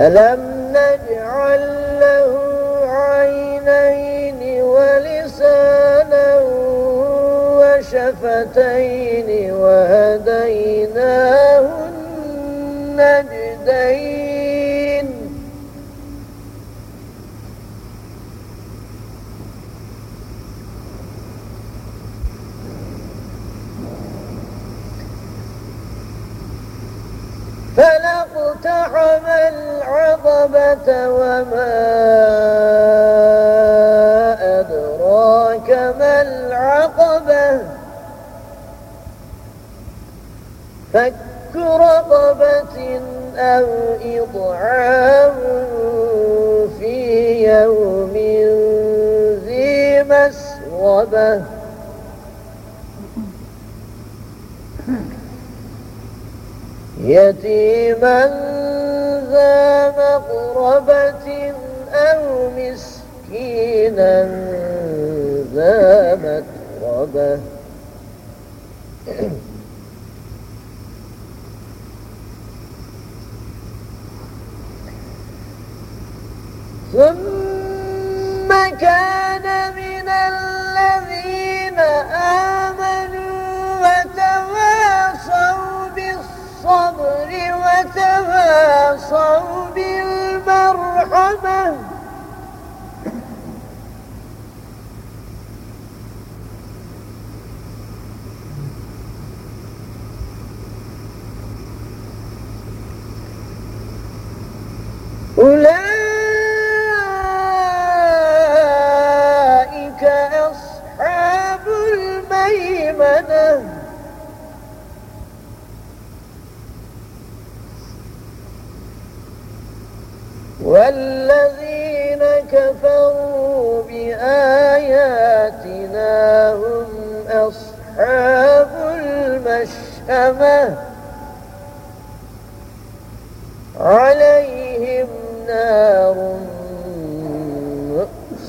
ألم نجعل له عينين ولسانا وشفتين وهديناه النجدين العقبة وما أدراك ما العقبة؟ فك رقبة أو إطعام في يوم ذي مسغبة. يتيما ذا مقربة أو مسكينا ذا متربة. ثم كان من Amen. والذين كفروا بآياتنا هم أصحاب المشأمة عليهم نار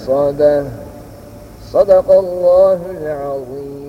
مؤصدة. صدق الله العظيم.